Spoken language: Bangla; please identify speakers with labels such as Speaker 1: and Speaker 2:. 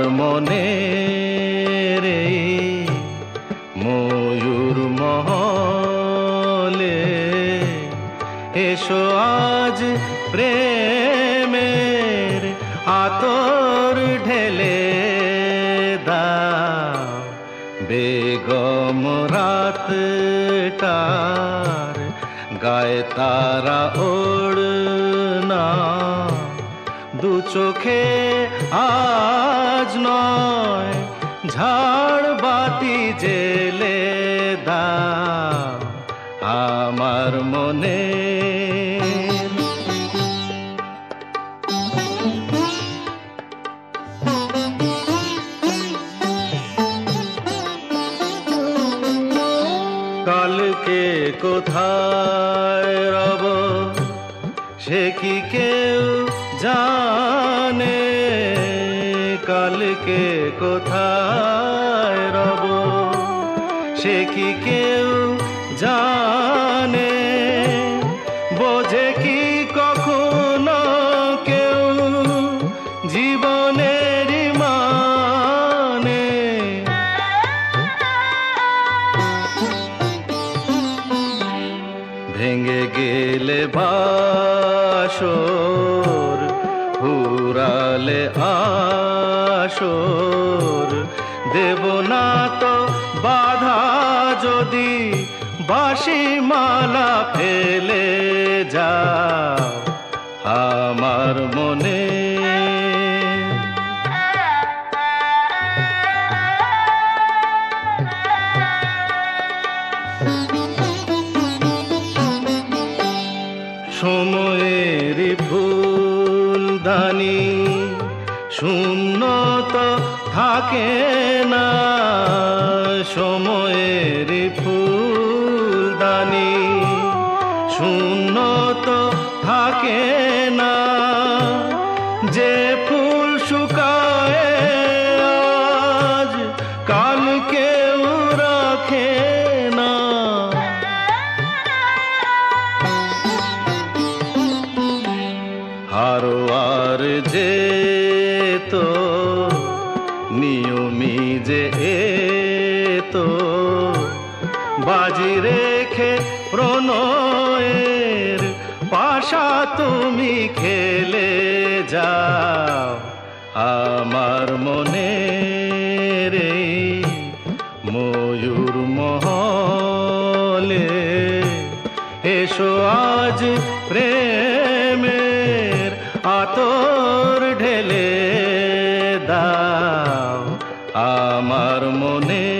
Speaker 1: মনে রে, ময়ূর মহলে এসো আজ প্রেমের আতর ঢেলে দা বেগম রাত টার গায়ে তারা ওড়না দু চোখে আজ নয়, ঝাড় বাতি জেলে দাও আমার মনে। কালকে কোথায় রব? সে কি কেউ জানে কালকে কোথায় রব? সে কি কেউ জানে? গেলে বাসর হুরালে আসর। দেব না তো বাধা যদি বাসি মালা ফেলে যা আমার মনে সময়ের ফুলদানি শূন্যত থাকে না সময়ের ফুলদানি শূন্যত থাকে না যে ফুল যে তো নিয়মি যে তো বাজি রেখে প্রণয়ের পাশা তুমি খেলে যাও, আমার মনে রে ময়ূর মহলে। এসো আজ প্রেমের আতর ঢেলে দাও আমার মনে